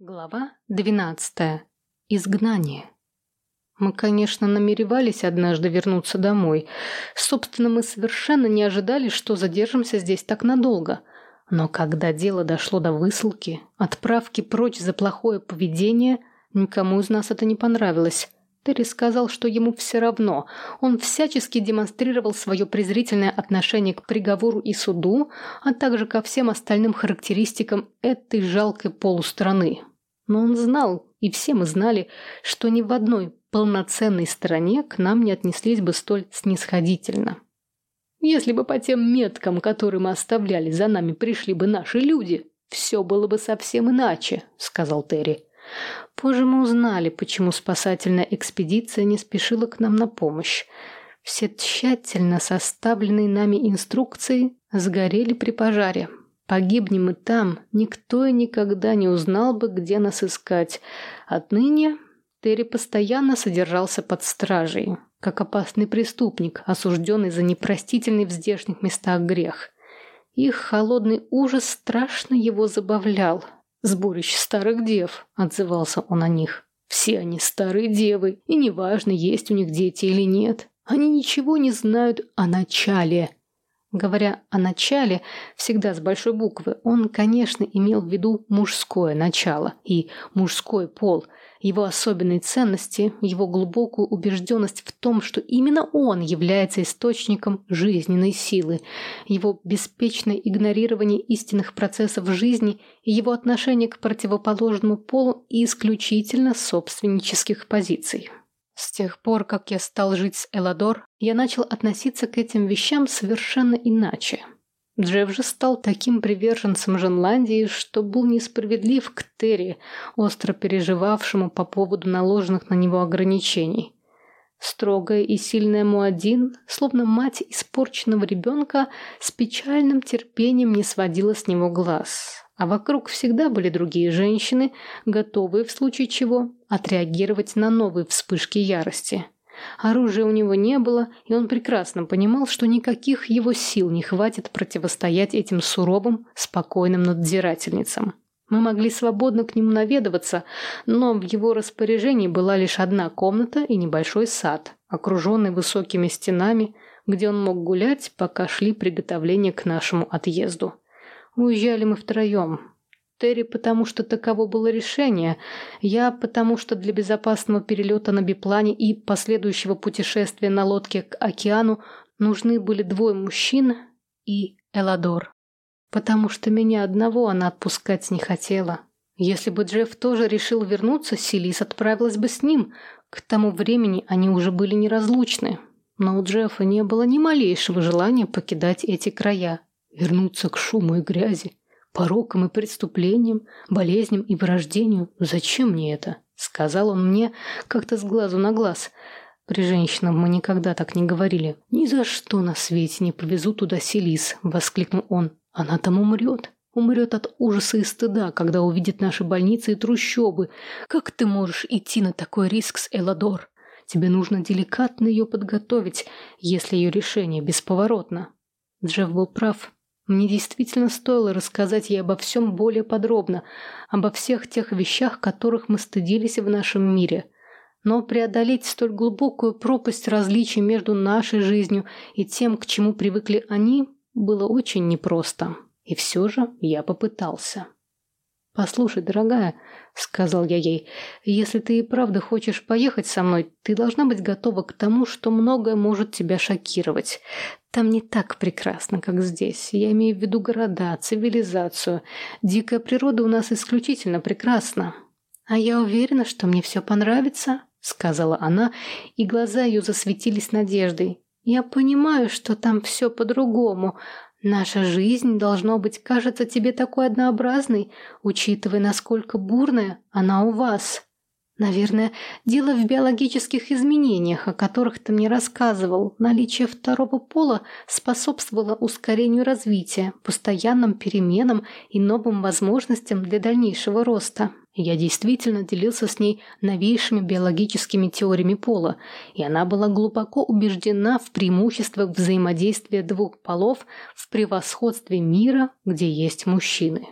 Глава двенадцатая. Изгнание. Мы, конечно, намеревались однажды вернуться домой. Собственно, мы совершенно не ожидали, что задержимся здесь так надолго. Но когда дело дошло до высылки, отправки прочь за плохое поведение, никому из нас это не понравилось. Терри сказал, что ему все равно. Он всячески демонстрировал свое презрительное отношение к приговору и суду, а также ко всем остальным характеристикам этой жалкой полустраны. Но он знал, и все мы знали, что ни в одной полноценной стране к нам не отнеслись бы столь снисходительно. Если бы по тем меткам, которые мы оставляли за нами, пришли бы наши люди, все было бы совсем иначе, сказал Терри. Позже мы узнали, почему спасательная экспедиция не спешила к нам на помощь. Все тщательно составленные нами инструкции сгорели при пожаре. Погибнем мы там, никто и никогда не узнал бы, где нас искать. Отныне Терри постоянно содержался под стражей, как опасный преступник, осужденный за непростительный в здешних местах грех. Их холодный ужас страшно его забавлял – «Сборище старых дев», — отзывался он о них. «Все они старые девы, и неважно, есть у них дети или нет. Они ничего не знают о начале». Говоря о начале, всегда с большой буквы, он, конечно, имел в виду мужское начало и мужской пол — его особенные ценности, его глубокую убежденность в том, что именно он является источником жизненной силы, его беспечное игнорирование истинных процессов жизни и его отношение к противоположному полу исключительно собственнических позиций. С тех пор, как я стал жить с Эладор, я начал относиться к этим вещам совершенно иначе. Джефф же стал таким приверженцем Женландии, что был несправедлив к Терри, остро переживавшему по поводу наложенных на него ограничений. Строгая и сильная Муадин, словно мать испорченного ребенка, с печальным терпением не сводила с него глаз. А вокруг всегда были другие женщины, готовые в случае чего отреагировать на новые вспышки ярости. Оружия у него не было, и он прекрасно понимал, что никаких его сил не хватит противостоять этим суровым, спокойным надзирательницам. Мы могли свободно к нему наведываться, но в его распоряжении была лишь одна комната и небольшой сад, окруженный высокими стенами, где он мог гулять, пока шли приготовления к нашему отъезду. Уезжали мы втроем, Терри, потому что таково было решение, я, потому что для безопасного перелета на биплане и последующего путешествия на лодке к океану нужны были двое мужчин и Эладор. Потому что меня одного она отпускать не хотела. Если бы Джефф тоже решил вернуться, Селис отправилась бы с ним. К тому времени они уже были неразлучны. Но у Джеффа не было ни малейшего желания покидать эти края, вернуться к шуму и грязи порокам и преступлениям, болезням и вырождению. Зачем мне это? Сказал он мне как-то с глазу на глаз. При женщинах мы никогда так не говорили. «Ни за что на свете не повезу туда Селис», — воскликнул он. «Она там умрет. Умрет от ужаса и стыда, когда увидит наши больницы и трущобы. Как ты можешь идти на такой риск с Эладор? Тебе нужно деликатно ее подготовить, если ее решение бесповоротно». Джефф был прав. Мне действительно стоило рассказать ей обо всем более подробно, обо всех тех вещах, которых мы стыдились в нашем мире. Но преодолеть столь глубокую пропасть различий между нашей жизнью и тем, к чему привыкли они, было очень непросто. И все же я попытался. «Послушай, дорогая», — сказал я ей, — «если ты и правда хочешь поехать со мной, ты должна быть готова к тому, что многое может тебя шокировать. Там не так прекрасно, как здесь. Я имею в виду города, цивилизацию. Дикая природа у нас исключительно прекрасна. А я уверена, что мне все понравится», — сказала она, и глаза ее засветились надеждой. «Я понимаю, что там все по-другому, Наша жизнь, должно быть, кажется тебе такой однообразной, учитывая, насколько бурная она у вас. Наверное, дело в биологических изменениях, о которых ты мне рассказывал. Наличие второго пола способствовало ускорению развития, постоянным переменам и новым возможностям для дальнейшего роста. Я действительно делился с ней новейшими биологическими теориями пола, и она была глубоко убеждена в преимуществах взаимодействия двух полов в превосходстве мира, где есть мужчины.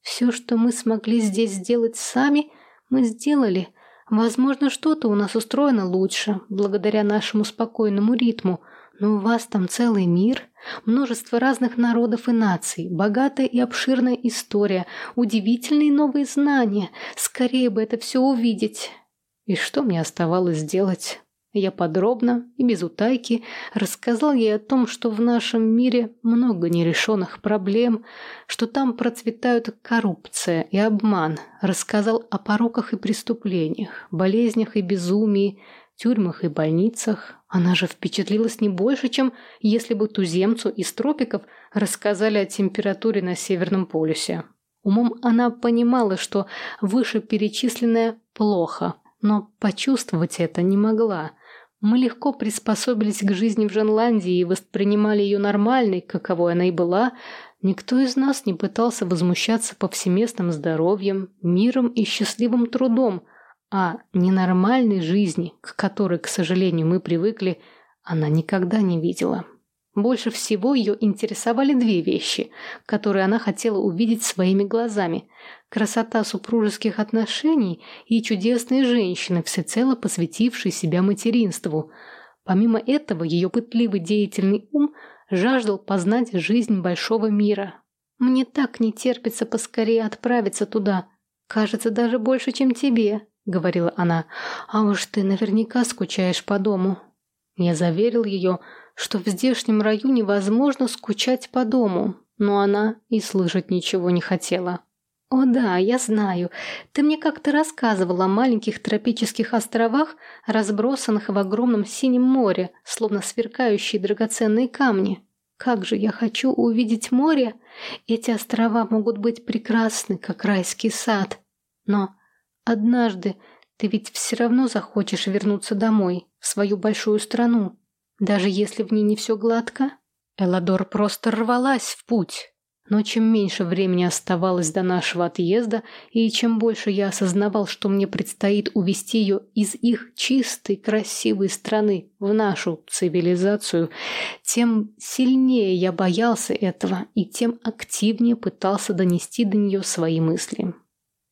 Все, что мы смогли здесь сделать сами, мы сделали. Возможно, что-то у нас устроено лучше, благодаря нашему спокойному ритму, но у вас там целый мир, множество разных народов и наций, богатая и обширная история, удивительные новые знания. Скорее бы это все увидеть. И что мне оставалось сделать? Я подробно и без утайки рассказал ей о том, что в нашем мире много нерешенных проблем, что там процветают коррупция и обман, рассказал о пороках и преступлениях, болезнях и безумии, тюрьмах и больницах. Она же впечатлилась не больше, чем если бы туземцу из тропиков рассказали о температуре на Северном полюсе. Умом она понимала, что вышеперечисленное плохо, но почувствовать это не могла. Мы легко приспособились к жизни в Женландии и воспринимали ее нормальной, каковой она и была. Никто из нас не пытался возмущаться повсеместным здоровьем, миром и счастливым трудом, а ненормальной жизни, к которой, к сожалению, мы привыкли, она никогда не видела. Больше всего ее интересовали две вещи, которые она хотела увидеть своими глазами. Красота супружеских отношений и чудесные женщины, всецело посвятившие себя материнству. Помимо этого, ее пытливый деятельный ум жаждал познать жизнь большого мира. «Мне так не терпится поскорее отправиться туда. Кажется, даже больше, чем тебе», — говорила она. «А уж ты наверняка скучаешь по дому». Я заверил ее, что в здешнем раю невозможно скучать по дому, но она и слышать ничего не хотела. «О да, я знаю. Ты мне как-то рассказывала о маленьких тропических островах, разбросанных в огромном синем море, словно сверкающие драгоценные камни. Как же я хочу увидеть море! Эти острова могут быть прекрасны, как райский сад. Но однажды ты ведь все равно захочешь вернуться домой, в свою большую страну. Даже если в ней не все гладко, Эладор просто рвалась в путь. Но чем меньше времени оставалось до нашего отъезда, и чем больше я осознавал, что мне предстоит увести ее из их чистой, красивой страны в нашу цивилизацию, тем сильнее я боялся этого и тем активнее пытался донести до нее свои мысли.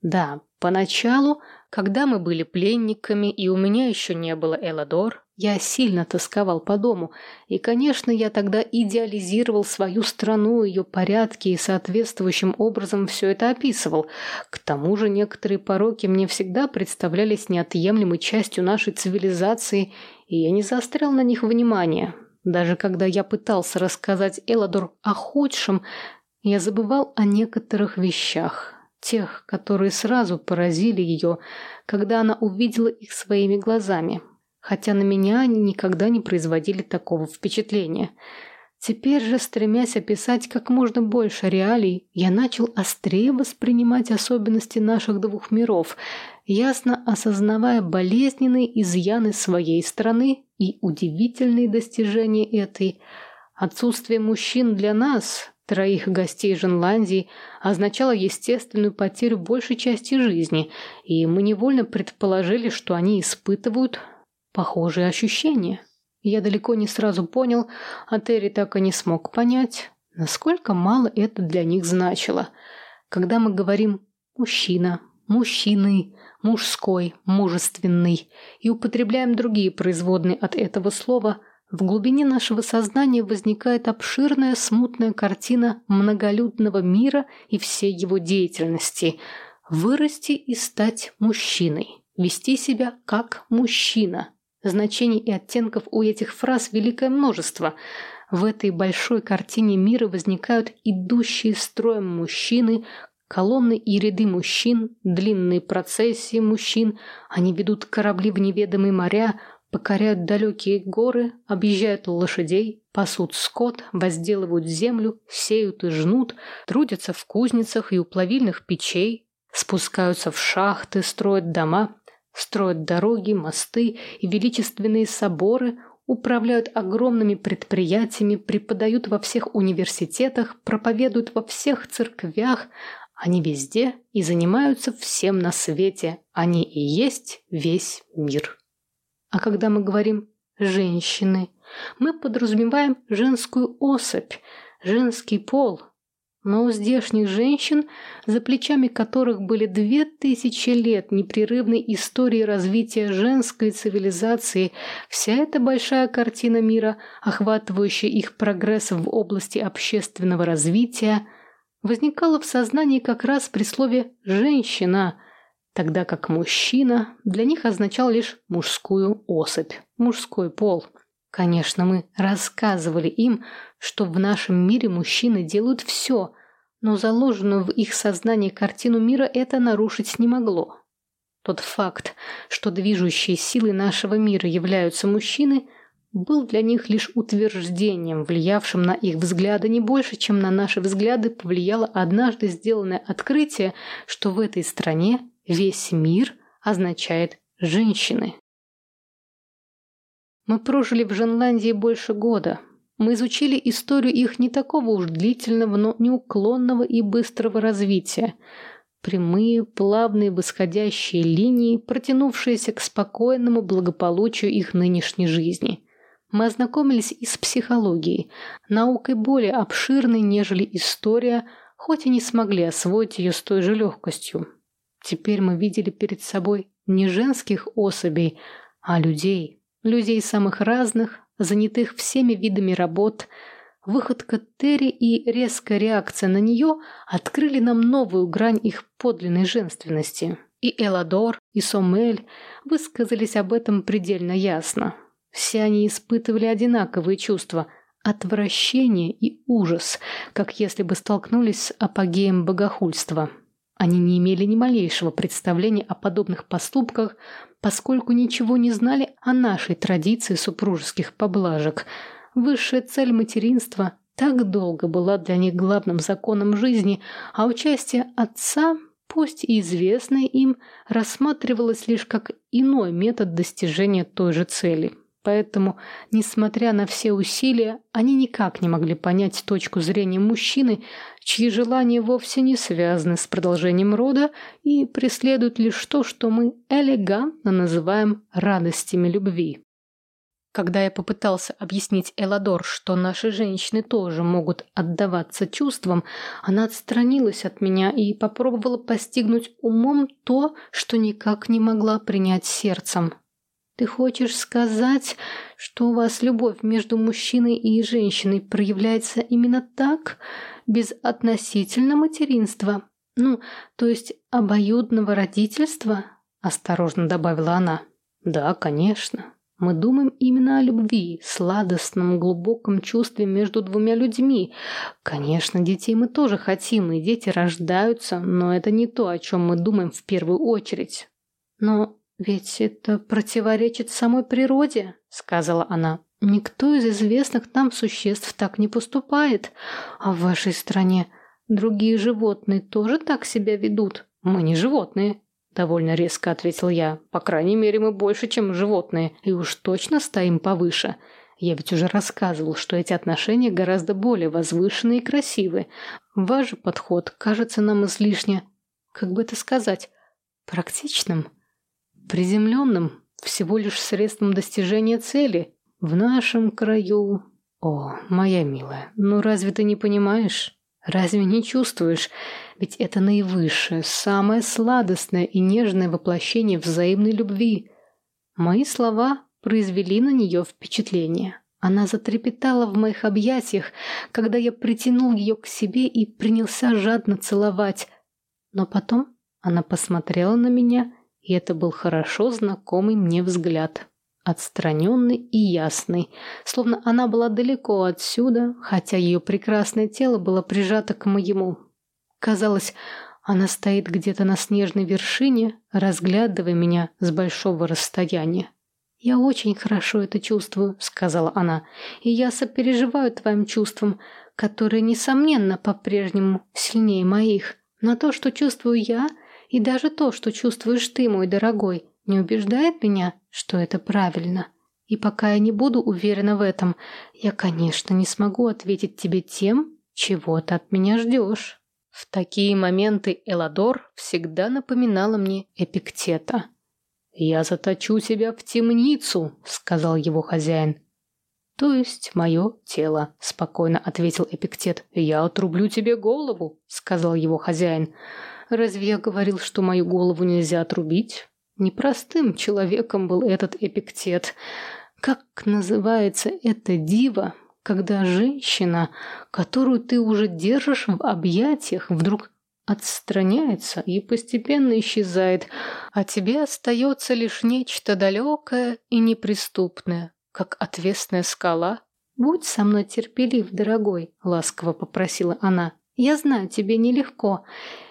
Да, поначалу, когда мы были пленниками и у меня еще не было Эладор, я сильно тосковал по дому, и, конечно, я тогда идеализировал свою страну, ее порядки и соответствующим образом все это описывал. К тому же некоторые пороки мне всегда представлялись неотъемлемой частью нашей цивилизации, и я не заострял на них внимания. Даже когда я пытался рассказать Эладор о худшем, я забывал о некоторых вещах, тех, которые сразу поразили ее, когда она увидела их своими глазами хотя на меня они никогда не производили такого впечатления. Теперь же, стремясь описать как можно больше реалий, я начал острее воспринимать особенности наших двух миров, ясно осознавая болезненные изъяны своей страны и удивительные достижения этой. Отсутствие мужчин для нас, троих гостей Женландии, означало естественную потерю большей части жизни, и мы невольно предположили, что они испытывают похожие ощущения. Я далеко не сразу понял, а Терри так и не смог понять, насколько мало это для них значило. Когда мы говорим «мужчина», «мужчины», «мужской», «мужественный» и употребляем другие производные от этого слова, в глубине нашего сознания возникает обширная смутная картина многолюдного мира и всей его деятельности. Вырасти и стать мужчиной. Вести себя как мужчина – Значений и оттенков у этих фраз великое множество. В этой большой картине мира возникают идущие строем мужчины, колонны и ряды мужчин, длинные процессии мужчин. Они ведут корабли в неведомые моря, покоряют далекие горы, объезжают лошадей, пасут скот, возделывают землю, сеют и жнут, трудятся в кузницах и у плавильных печей, спускаются в шахты, строят дома, строят дороги, мосты и величественные соборы, управляют огромными предприятиями, преподают во всех университетах, проповедуют во всех церквях. Они везде и занимаются всем на свете. Они и есть весь мир. А когда мы говорим «женщины», мы подразумеваем женскую особь, женский пол. Но у здешних женщин, за плечами которых были две тысячи лет непрерывной истории развития женской цивилизации, вся эта большая картина мира, охватывающая их прогресс в области общественного развития, возникала в сознании как раз при слове «женщина», тогда как «мужчина» для них означал лишь мужскую особь, мужской пол. Конечно, мы рассказывали им, что в нашем мире мужчины делают все, но заложенную в их сознании картину мира это нарушить не могло. Тот факт, что движущей силой нашего мира являются мужчины, был для них лишь утверждением, влиявшим на их взгляды не больше, чем на наши взгляды повлияло однажды сделанное открытие, что в этой стране весь мир означает «женщины». Мы прожили в Женландии больше года. Мы изучили историю их не такого уж длительного, но неуклонного и быстрого развития. Прямые, плавные, восходящие линии, протянувшиеся к спокойному благополучию их нынешней жизни. Мы ознакомились и с психологией, наукой более обширной, нежели история, хоть и не смогли освоить ее с той же легкостью. Теперь мы видели перед собой не женских особей, а людей, людей самых разных, занятых всеми видами работ. Выходка Терри и резкая реакция на нее открыли нам новую грань их подлинной женственности. И Эладор, и Сомель высказались об этом предельно ясно. Все они испытывали одинаковые чувства – отвращение и ужас, как если бы столкнулись с апогеем богохульства. Они не имели ни малейшего представления о подобных поступках, поскольку ничего не знали о нашей традиции супружеских поблажек. Высшая цель материнства так долго была для них главным законом жизни, а участие отца, пусть и известное им, рассматривалось лишь как иной метод достижения той же цели. Поэтому, несмотря на все усилия, они никак не могли понять точку зрения мужчины, чьи желания вовсе не связаны с продолжением рода и преследуют лишь то, что мы элегантно называем радостями любви. Когда я попытался объяснить Эладор, что наши женщины тоже могут отдаваться чувствам, она отстранилась от меня и попробовала постигнуть умом то, что никак не могла принять сердцем. Ты хочешь сказать, что у вас любовь между мужчиной и женщиной проявляется именно так, без относительно материнства? Ну, то есть обоюдного родительства? Осторожно добавила она. Да, конечно. Мы думаем именно о любви, сладостном, глубоком чувстве между двумя людьми. Конечно, детей мы тоже хотим, и дети рождаются, но это не то, о чем мы думаем в первую очередь. Но «Ведь это противоречит самой природе», — сказала она. «Никто из известных нам существ так не поступает. А в вашей стране другие животные тоже так себя ведут? Мы не животные», — довольно резко ответил я. «По крайней мере, мы больше, чем животные, и уж точно стоим повыше». Я ведь уже рассказывал, что эти отношения гораздо более возвышенные и красивые. Ваш же подход кажется нам излишне, как бы это сказать, практичным приземленным, всего лишь средством достижения цели. В нашем краю... О, моя милая, ну разве ты не понимаешь? Разве не чувствуешь? Ведь это наивысшее, самое сладостное и нежное воплощение взаимной любви. Мои слова произвели на нее впечатление. Она затрепетала в моих объятиях, когда я притянул ее к себе и принялся жадно целовать. Но потом она посмотрела на меня и это был хорошо знакомый мне взгляд. Отстраненный и ясный, словно она была далеко отсюда, хотя ее прекрасное тело было прижато к моему. Казалось, она стоит где-то на снежной вершине, разглядывая меня с большого расстояния. «Я очень хорошо это чувствую», — сказала она, — «и я сопереживаю твоим чувствам, которые, несомненно, по-прежнему сильнее моих. Но то, что чувствую я, — и даже то, что чувствуешь ты, мой дорогой, не убеждает меня, что это правильно. И пока я не буду уверена в этом, я, конечно, не смогу ответить тебе тем, чего ты от меня ждешь. В такие моменты Эладор всегда напоминала мне Эпиктета. «Я заточу тебя в темницу», — сказал его хозяин. то есть мое тело», — спокойно ответил Эпиктет. «Я отрублю тебе голову», — сказал его хозяин. «Разве я говорил, что мою голову нельзя отрубить?» Непростым человеком был этот Эпиктет. Как называется эта дива, когда женщина, которую ты уже держишь в объятиях, вдруг отстраняется и постепенно исчезает, а тебе остается лишь нечто далекое и неприступное, как отвесная скала. «Будь со мной терпелив, дорогой», — ласково попросила она. «Я знаю, тебе нелегко.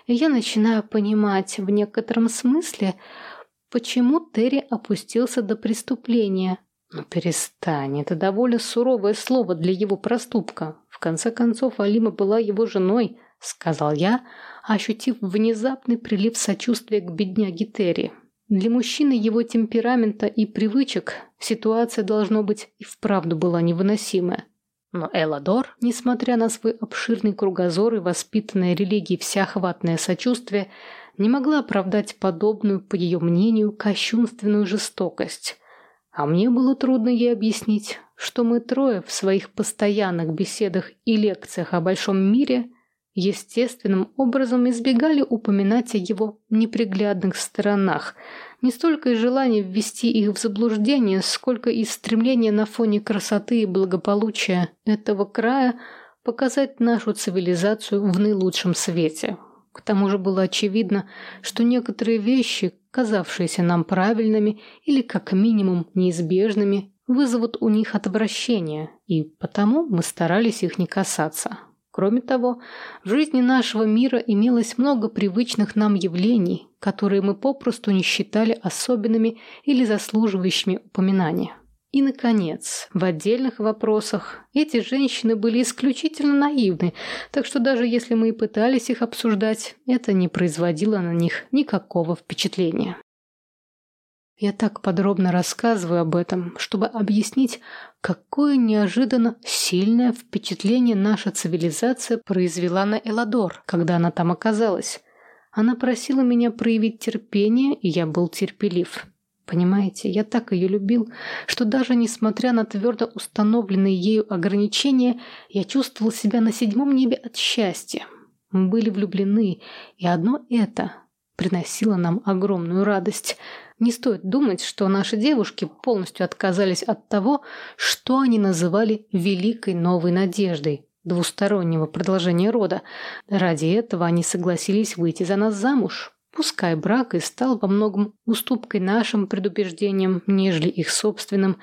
Я начинаю понимать в некотором смысле, почему Терри опустился до преступления. Но перестань, это довольно суровое слово для его проступка. В конце концов, Алима была его женой, сказал я, ощутив внезапный прилив сочувствия к бедняге Терри. Для мужчины его темперамента и привычек ситуация, должно быть, и вправду была невыносимая. Но Эладор, несмотря на свой обширный кругозор и воспитанное религией всеохватное сочувствие, не могла оправдать подобную, по ее мнению, кощунственную жестокость. А мне было трудно ей объяснить, что мы трое в своих постоянных беседах и лекциях о большом мире естественным образом избегали упоминать о его неприглядных сторонах, не столько из желания ввести их в заблуждение, сколько из стремления на фоне красоты и благополучия этого края показать нашу цивилизацию в наилучшем свете. К тому же было очевидно, что некоторые вещи, казавшиеся нам правильными или как минимум неизбежными, вызовут у них отвращение, и потому мы старались их не касаться. Кроме того, в жизни нашего мира имелось много привычных нам явлений, которые мы попросту не считали особенными или заслуживающими упоминания. И, наконец, в отдельных вопросах эти женщины были исключительно наивны, так что даже если мы и пытались их обсуждать, это не производило на них никакого впечатления. Я так подробно рассказываю об этом, чтобы объяснить, какое неожиданно сильное впечатление наша цивилизация произвела на Эладор, когда она там оказалась. Она просила меня проявить терпение, и я был терпелив. Понимаете, я так ее любил, что даже несмотря на твердо установленные ею ограничения, я чувствовал себя на седьмом небе от счастья. Мы были влюблены, и одно это приносило нам огромную радость – не стоит думать, что наши девушки полностью отказались от того, что они называли «великой новой надеждой» двустороннего продолжения рода. Ради этого они согласились выйти за нас замуж. Пускай брак и стал во многом уступкой нашим предубеждениям, нежели их собственным,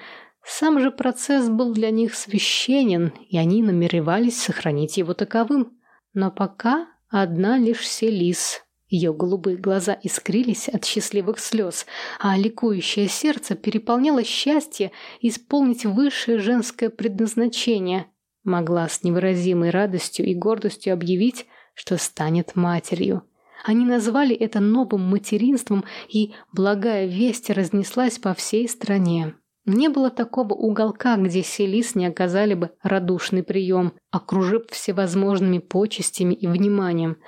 сам же процесс был для них священен, и они намеревались сохранить его таковым. Но пока одна лишь Селис ее голубые глаза искрились от счастливых слез, а ликующее сердце переполняло счастье исполнить высшее женское предназначение. Могла с невыразимой радостью и гордостью объявить, что станет матерью. Они назвали это новым материнством, и благая весть разнеслась по всей стране. Не было такого уголка, где Селис не оказали бы радушный прием, окружив всевозможными почестями и вниманием.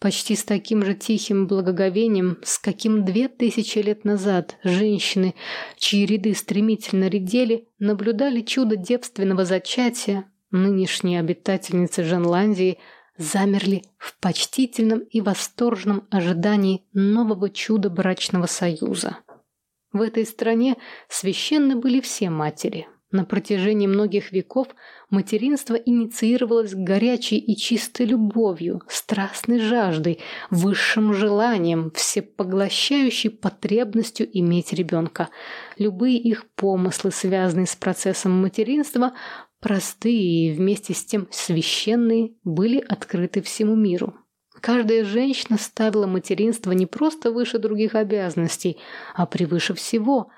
Почти с таким же тихим благоговением, с каким две тысячи лет назад женщины, чьи ряды стремительно редели, наблюдали чудо девственного зачатия, нынешние обитательницы Женландии замерли в почтительном и восторженном ожидании нового чуда брачного союза. В этой стране священны были все матери. На протяжении многих веков материнство инициировалось горячей и чистой любовью, страстной жаждой, высшим желанием, всепоглощающей потребностью иметь ребенка. Любые их помыслы, связанные с процессом материнства, простые и вместе с тем священные, были открыты всему миру. Каждая женщина ставила материнство не просто выше других обязанностей, а превыше всего,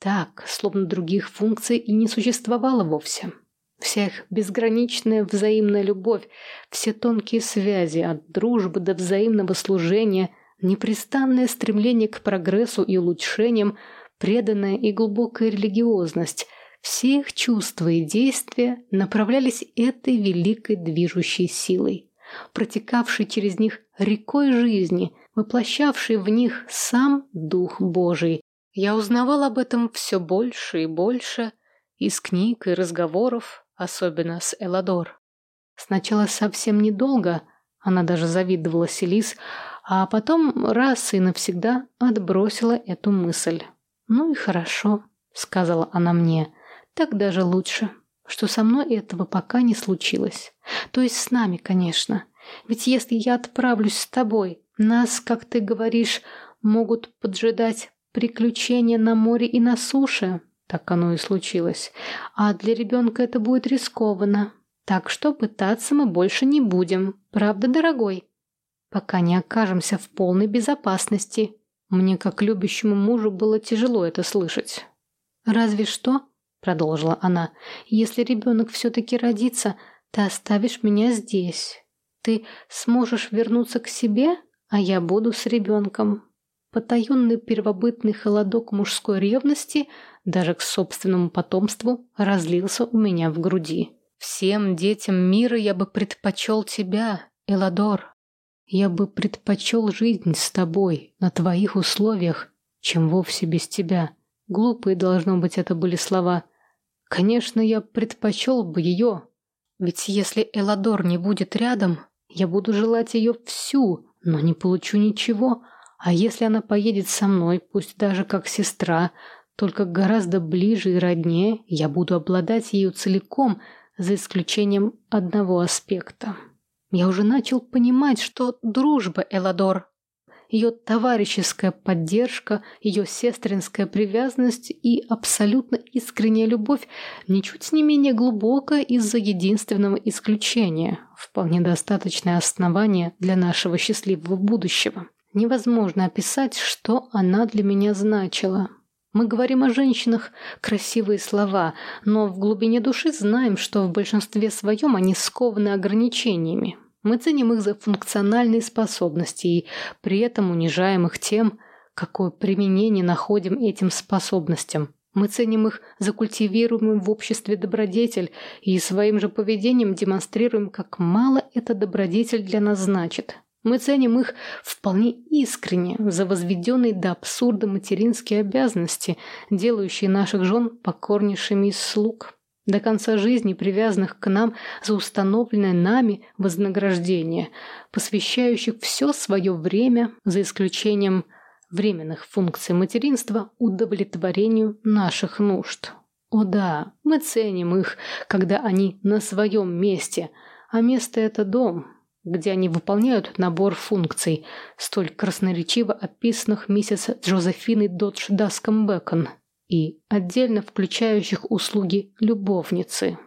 так, словно других функций и не существовало вовсе. Вся их безграничная взаимная любовь, все тонкие связи от дружбы до взаимного служения, непрестанное стремление к прогрессу и улучшениям, преданная и глубокая религиозность – все их чувства и действия направлялись этой великой движущей силой протекавший через них рекой жизни, воплощавший в них сам Дух Божий. Я узнавал об этом все больше и больше, Из книг и разговоров, особенно с Эладор. Сначала совсем недолго, она даже завидовала Селис, а потом раз и навсегда отбросила эту мысль. «Ну и хорошо», — сказала она мне, — «так даже лучше, что со мной этого пока не случилось. То есть с нами, конечно. Ведь если я отправлюсь с тобой, нас, как ты говоришь, могут поджидать приключения на море и на суше. Так оно и случилось. А для ребенка это будет рискованно. Так что пытаться мы больше не будем. Правда, дорогой? Пока не окажемся в полной безопасности. Мне, как любящему мужу, было тяжело это слышать. «Разве что», — продолжила она, — «если ребенок все-таки родится, ты оставишь меня здесь. Ты сможешь вернуться к себе, а я буду с ребенком. Потаенный первобытный холодок мужской ревности даже к собственному потомству разлился у меня в груди. Всем детям мира я бы предпочел тебя, Эладор. Я бы предпочел жизнь с тобой, на твоих условиях, чем вовсе без тебя. Глупые, должно быть, это были слова. Конечно, я предпочел бы ее. Ведь если Эладор не будет рядом, я буду желать ее всю, но не получу ничего. А если она поедет со мной, пусть даже как сестра, только гораздо ближе и роднее, я буду обладать ею целиком, за исключением одного аспекта. Я уже начал понимать, что дружба Эладор, ее товарищеская поддержка, ее сестринская привязанность и абсолютно искренняя любовь ничуть не менее глубокая из-за единственного исключения, вполне достаточное основание для нашего счастливого будущего. Невозможно описать, что она для меня значила. Мы говорим о женщинах красивые слова, но в глубине души знаем, что в большинстве своем они скованы ограничениями. Мы ценим их за функциональные способности и при этом унижаем их тем, какое применение находим этим способностям. Мы ценим их за культивируемый в обществе добродетель и своим же поведением демонстрируем, как мало эта добродетель для нас значит. Мы ценим их вполне искренне за возведенные до абсурда материнские обязанности, делающие наших жен покорнейшими из слуг, до конца жизни привязанных к нам за установленное нами вознаграждение, посвящающих все свое время, за исключением временных функций материнства, удовлетворению наших нужд. О да, мы ценим их, когда они на своем месте, а место это дом – где они выполняют набор функций, столь красноречиво описанных миссис Джозефиной Додж Даском и отдельно включающих услуги любовницы.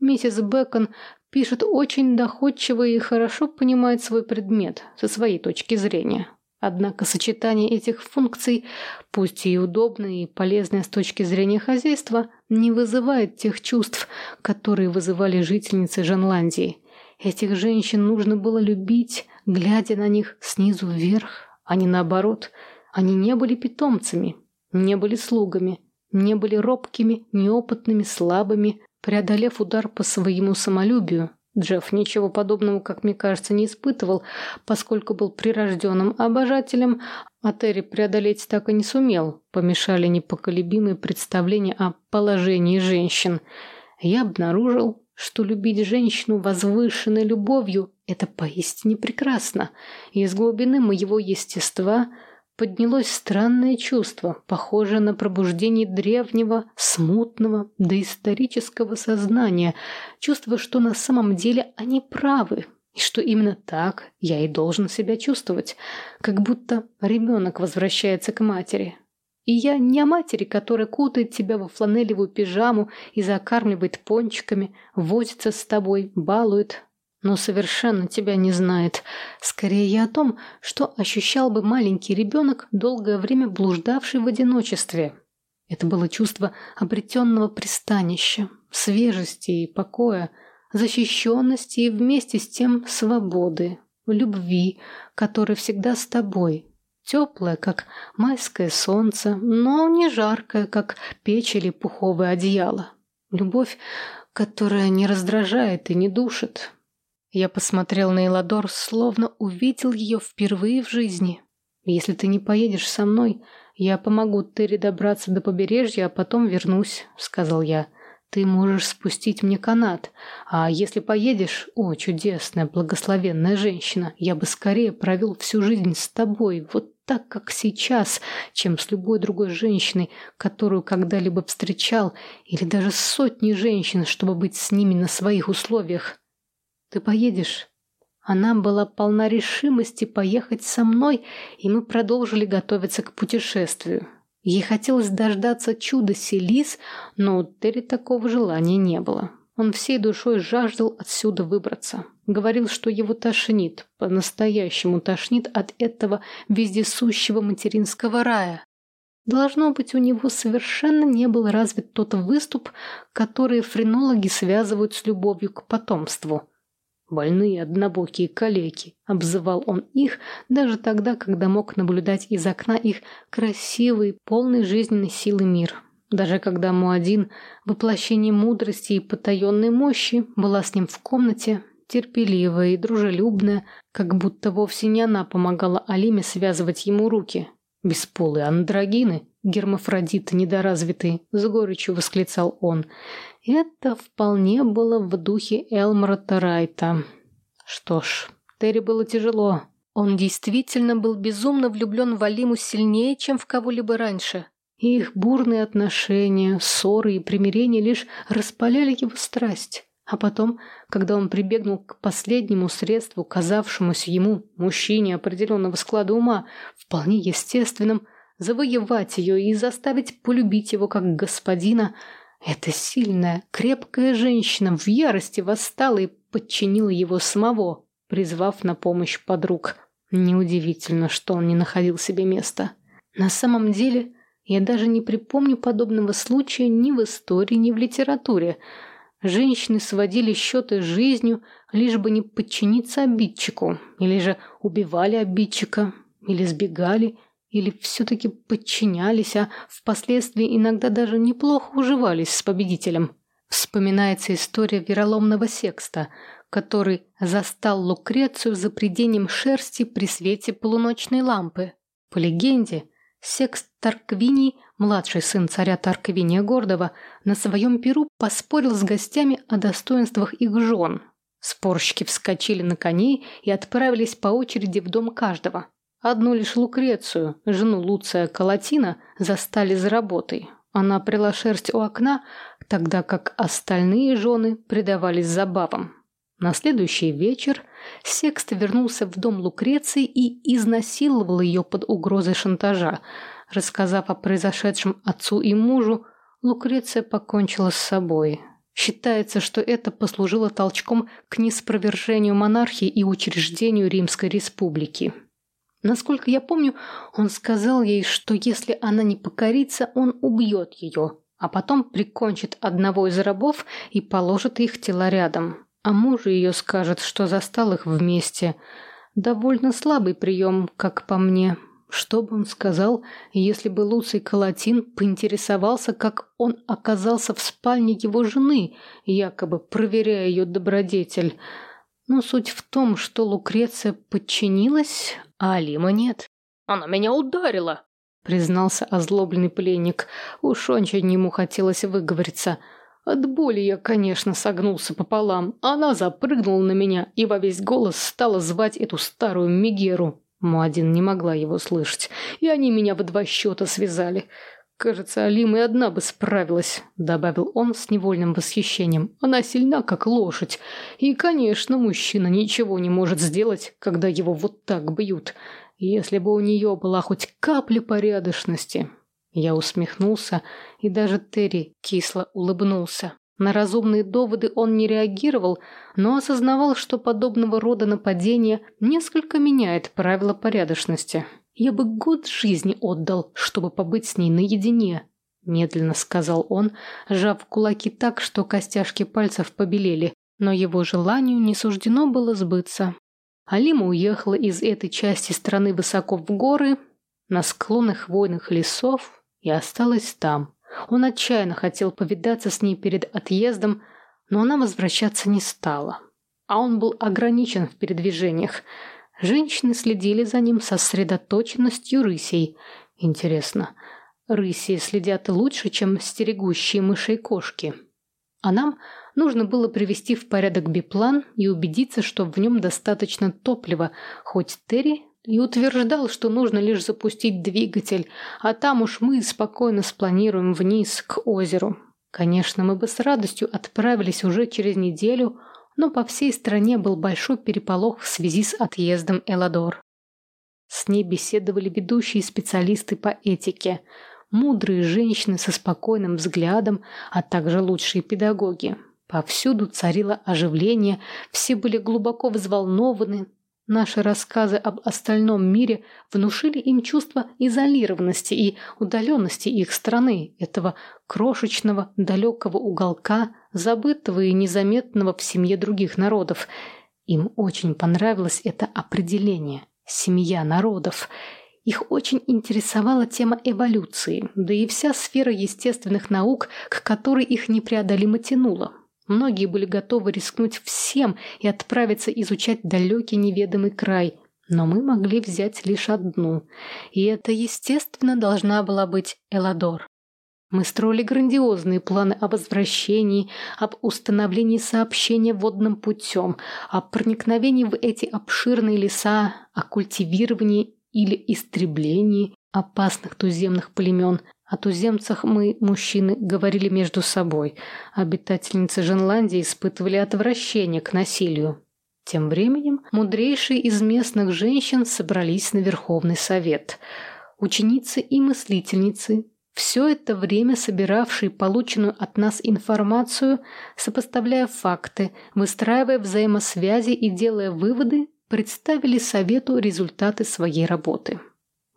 Миссис Бэкон пишет очень доходчиво и хорошо понимает свой предмет со своей точки зрения. Однако сочетание этих функций, пусть и удобное и полезное с точки зрения хозяйства, не вызывает тех чувств, которые вызывали жительницы Женландии – Этих женщин нужно было любить, глядя на них снизу вверх, а не наоборот. Они не были питомцами, не были слугами, не были робкими, неопытными, слабыми, преодолев удар по своему самолюбию. Джефф ничего подобного, как мне кажется, не испытывал, поскольку был прирожденным обожателем, а Терри преодолеть так и не сумел. Помешали непоколебимые представления о положении женщин. Я обнаружил, что любить женщину возвышенной любовью – это поистине прекрасно. И из глубины моего естества поднялось странное чувство, похожее на пробуждение древнего, смутного, доисторического сознания, чувство, что на самом деле они правы, и что именно так я и должен себя чувствовать, как будто ребенок возвращается к матери, и я не о матери, которая кутает тебя во фланелевую пижаму и закармливает пончиками, возится с тобой, балует, но совершенно тебя не знает. Скорее я о том, что ощущал бы маленький ребенок, долгое время блуждавший в одиночестве. Это было чувство обретенного пристанища, свежести и покоя, защищенности и вместе с тем свободы, любви, которая всегда с тобой, Теплое, как майское солнце, но не жаркое, как печь или пуховое одеяло. Любовь, которая не раздражает и не душит. Я посмотрел на Эладор, словно увидел ее впервые в жизни. Если ты не поедешь со мной, я помогу Терри добраться до побережья, а потом вернусь», — сказал я. «Ты можешь спустить мне канат, а если поедешь, о, чудесная, благословенная женщина, я бы скорее провел всю жизнь с тобой, вот так, как сейчас, чем с любой другой женщиной, которую когда-либо встречал, или даже с сотней женщин, чтобы быть с ними на своих условиях. Ты поедешь?» Она была полна решимости поехать со мной, и мы продолжили готовиться к путешествию. Ей хотелось дождаться чуда Селис, но у Терри такого желания не было. Он всей душой жаждал отсюда выбраться. Говорил, что его тошнит, по-настоящему тошнит от этого вездесущего материнского рая. Должно быть, у него совершенно не был развит тот выступ, который френологи связывают с любовью к потомству – Больные однобокие калеки, обзывал он их даже тогда, когда мог наблюдать из окна их красивый, полный жизненной силы мир. Даже когда Муадин, воплощение мудрости и потаенной мощи, была с ним в комнате, терпеливая и дружелюбная, как будто вовсе не она помогала Алиме связывать ему руки. Бесполые андрогины, гермафродиты недоразвитые, с горечью восклицал он – это вполне было в духе Элмора Тарайта. Что ж, Терри было тяжело. Он действительно был безумно влюблен в Алиму сильнее, чем в кого-либо раньше. их бурные отношения, ссоры и примирения лишь распаляли его страсть. А потом, когда он прибегнул к последнему средству, казавшемуся ему, мужчине определенного склада ума, вполне естественным, завоевать ее и заставить полюбить его как господина – эта сильная, крепкая женщина в ярости восстала и подчинила его самого, призвав на помощь подруг. Неудивительно, что он не находил себе места. На самом деле, я даже не припомню подобного случая ни в истории, ни в литературе. Женщины сводили счеты с жизнью, лишь бы не подчиниться обидчику, или же убивали обидчика, или сбегали – или все-таки подчинялись, а впоследствии иногда даже неплохо уживались с победителем? Вспоминается история вероломного секста, который застал Лукрецию за придением шерсти при свете полуночной лампы. По легенде, секст Тарквиний, младший сын царя Тарквиния Гордого, на своем перу поспорил с гостями о достоинствах их жен. Спорщики вскочили на коней и отправились по очереди в дом каждого. Одну лишь Лукрецию, жену Луция Калатина, застали за работой. Она прила шерсть у окна, тогда как остальные жены предавались забавам. На следующий вечер Секст вернулся в дом Лукреции и изнасиловал ее под угрозой шантажа. Рассказав о произошедшем отцу и мужу, Лукреция покончила с собой. Считается, что это послужило толчком к неспровержению монархии и учреждению Римской республики. Насколько я помню, он сказал ей, что если она не покорится, он убьет ее, а потом прикончит одного из рабов и положит их тела рядом. А мужу ее скажет, что застал их вместе. Довольно слабый прием, как по мне. Что бы он сказал, если бы Луций Калатин поинтересовался, как он оказался в спальне его жены, якобы проверяя ее добродетель? Но суть в том, что Лукреция подчинилась, а Алима нет. Она меня ударила, признался озлобленный пленник. Уж очень ему хотелось выговориться. От боли я, конечно, согнулся пополам. Она запрыгнула на меня и во весь голос стала звать эту старую Мегеру. Муадин не могла его слышать, и они меня в два счета связали. «Кажется, Алима и одна бы справилась», — добавил он с невольным восхищением. «Она сильна, как лошадь. И, конечно, мужчина ничего не может сделать, когда его вот так бьют. Если бы у нее была хоть капля порядочности». Я усмехнулся, и даже Терри кисло улыбнулся. На разумные доводы он не реагировал, но осознавал, что подобного рода нападение несколько меняет правила порядочности. Я бы год жизни отдал, чтобы побыть с ней наедине», — медленно сказал он, сжав кулаки так, что костяшки пальцев побелели, но его желанию не суждено было сбыться. Алима уехала из этой части страны высоко в горы, на склоны хвойных лесов, и осталась там. Он отчаянно хотел повидаться с ней перед отъездом, но она возвращаться не стала. А он был ограничен в передвижениях — Женщины следили за ним со сосредоточенностью рысей. Интересно, рыси следят лучше, чем стерегущие мышей кошки? А нам нужно было привести в порядок биплан и убедиться, что в нем достаточно топлива, хоть Терри и утверждал, что нужно лишь запустить двигатель, а там уж мы спокойно спланируем вниз к озеру. Конечно, мы бы с радостью отправились уже через неделю, но по всей стране был большой переполох в связи с отъездом Эладор. С ней беседовали ведущие специалисты по этике, мудрые женщины со спокойным взглядом, а также лучшие педагоги. Повсюду царило оживление, все были глубоко взволнованы, Наши рассказы об остальном мире внушили им чувство изолированности и удаленности их страны, этого крошечного далекого уголка, забытого и незаметного в семье других народов. Им очень понравилось это определение «семья народов». Их очень интересовала тема эволюции, да и вся сфера естественных наук, к которой их непреодолимо тянуло. Многие были готовы рискнуть всем и отправиться изучать далекий неведомый край, но мы могли взять лишь одну. И это, естественно, должна была быть Эладор. Мы строили грандиозные планы о возвращении, об установлении сообщения водным путем, о проникновении в эти обширные леса, о культивировании или истреблении опасных туземных племен – о туземцах мы, мужчины, говорили между собой. Обитательницы Женландии испытывали отвращение к насилию. Тем временем мудрейшие из местных женщин собрались на Верховный Совет. Ученицы и мыслительницы, все это время собиравшие полученную от нас информацию, сопоставляя факты, выстраивая взаимосвязи и делая выводы, представили Совету результаты своей работы.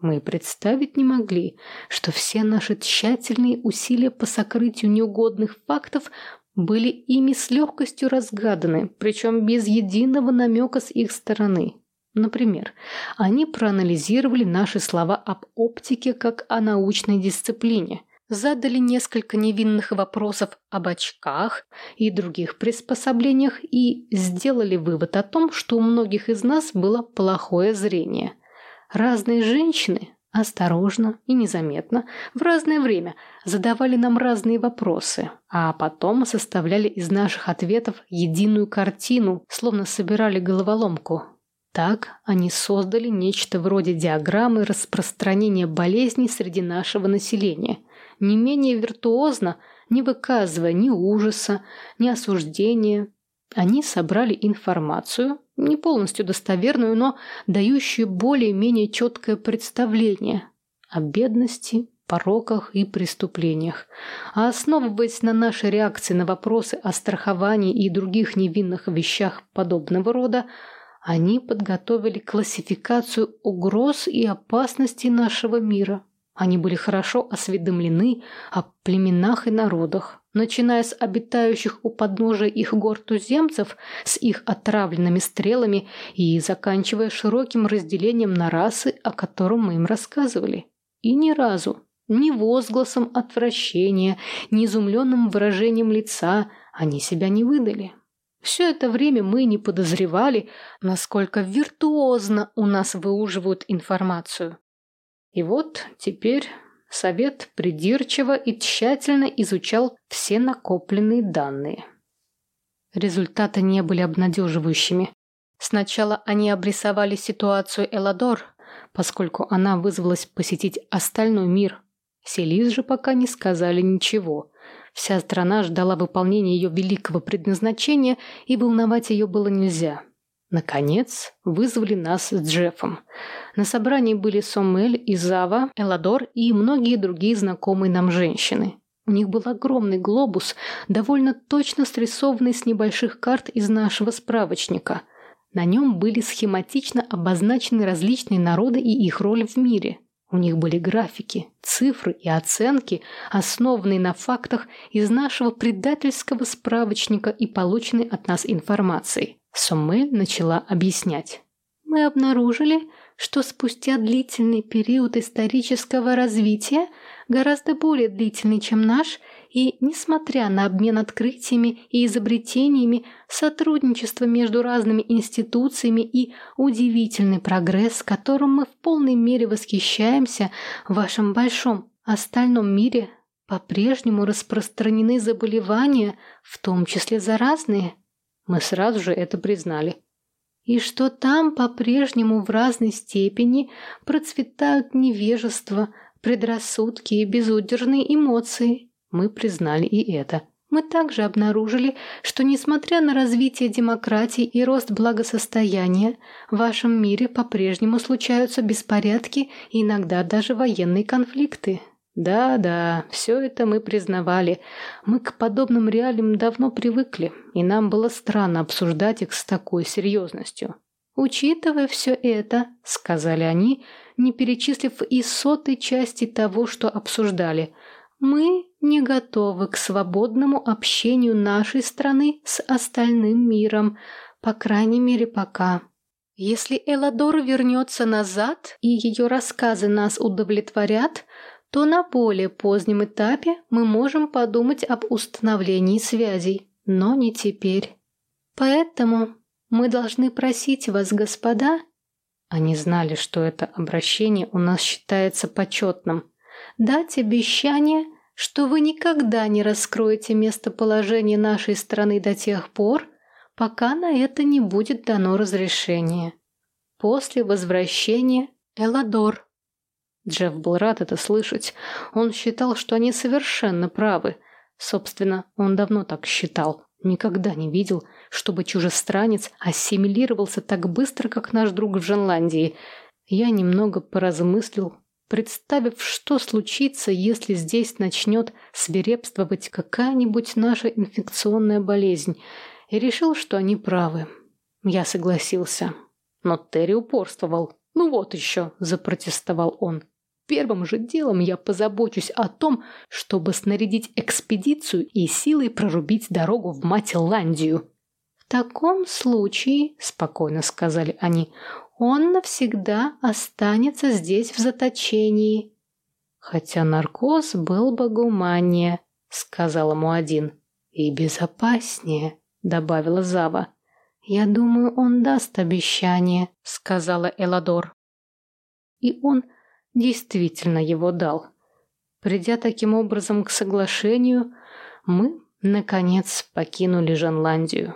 Мы представить не могли, что все наши тщательные усилия по сокрытию неугодных фактов были ими с легкостью разгаданы, причем без единого намека с их стороны. Например, они проанализировали наши слова об оптике как о научной дисциплине, задали несколько невинных вопросов об очках и других приспособлениях и сделали вывод о том, что у многих из нас было плохое зрение – Разные женщины осторожно и незаметно в разное время задавали нам разные вопросы, а потом составляли из наших ответов единую картину, словно собирали головоломку. Так они создали нечто вроде диаграммы распространения болезней среди нашего населения, не менее виртуозно, не выказывая ни ужаса, ни осуждения. Они собрали информацию, не полностью достоверную, но дающую более-менее четкое представление о бедности, пороках и преступлениях. А основываясь на нашей реакции на вопросы о страховании и других невинных вещах подобного рода, они подготовили классификацию угроз и опасностей нашего мира. Они были хорошо осведомлены о племенах и народах, начиная с обитающих у подножия их гор туземцев с их отравленными стрелами и заканчивая широким разделением на расы, о котором мы им рассказывали. И ни разу, ни возгласом отвращения, ни изумленным выражением лица они себя не выдали. Все это время мы не подозревали, насколько виртуозно у нас выуживают информацию. И вот теперь Совет придирчиво и тщательно изучал все накопленные данные. Результаты не были обнадеживающими. Сначала они обрисовали ситуацию Эладор, поскольку она вызвалась посетить остальной мир. Селиз же пока не сказали ничего. Вся страна ждала выполнения ее великого предназначения, и волновать ее было нельзя. Наконец, вызвали нас с Джеффом. На собрании были Сомель, Изава, Эладор и многие другие знакомые нам женщины. У них был огромный глобус, довольно точно срисованный с небольших карт из нашего справочника. На нем были схематично обозначены различные народы и их роль в мире. У них были графики, цифры и оценки, основанные на фактах из нашего предательского справочника и полученной от нас информации. Сомель начала объяснять. «Мы обнаружили, что спустя длительный период исторического развития, гораздо более длительный, чем наш, И, несмотря на обмен открытиями и изобретениями, сотрудничество между разными институциями и удивительный прогресс, которым мы в полной мере восхищаемся в вашем большом остальном мире, по-прежнему распространены заболевания, в том числе заразные. Мы сразу же это признали. И что там по-прежнему в разной степени процветают невежество, предрассудки и безудержные эмоции. Мы признали и это. Мы также обнаружили, что несмотря на развитие демократии и рост благосостояния, в вашем мире по-прежнему случаются беспорядки и иногда даже военные конфликты. Да-да, все это мы признавали. Мы к подобным реалиям давно привыкли, и нам было странно обсуждать их с такой серьезностью. «Учитывая все это», — сказали они, не перечислив и сотой части того, что обсуждали, «мы не готовы к свободному общению нашей страны с остальным миром, по крайней мере, пока». Если Эладор вернется назад, и ее рассказы нас удовлетворят, то на более позднем этапе мы можем подумать об установлении связей, но не теперь. Поэтому мы должны просить вас, господа, они знали, что это обращение у нас считается почетным, дать обещание, что вы никогда не раскроете местоположение нашей страны до тех пор, пока на это не будет дано разрешение. После возвращения Эладор Джефф был рад это слышать. Он считал, что они совершенно правы. Собственно, он давно так считал. Никогда не видел, чтобы чужестранец ассимилировался так быстро, как наш друг в Женландии. Я немного поразмыслил, представив, что случится, если здесь начнет свирепствовать какая-нибудь наша инфекционная болезнь, и решил, что они правы. Я согласился. Но Терри упорствовал. «Ну вот еще», — запротестовал он. Первым же делом я позабочусь о том, чтобы снарядить экспедицию и силой прорубить дорогу в Матиландию. «В таком случае, — спокойно сказали они, — он навсегда останется здесь в заточении». «Хотя наркоз был бы гуманнее», — сказал ему один. «И безопаснее», — добавила Зава. «Я думаю, он даст обещание», — сказала Эладор. И он действительно его дал. Придя таким образом к соглашению, мы, наконец, покинули Жанландию.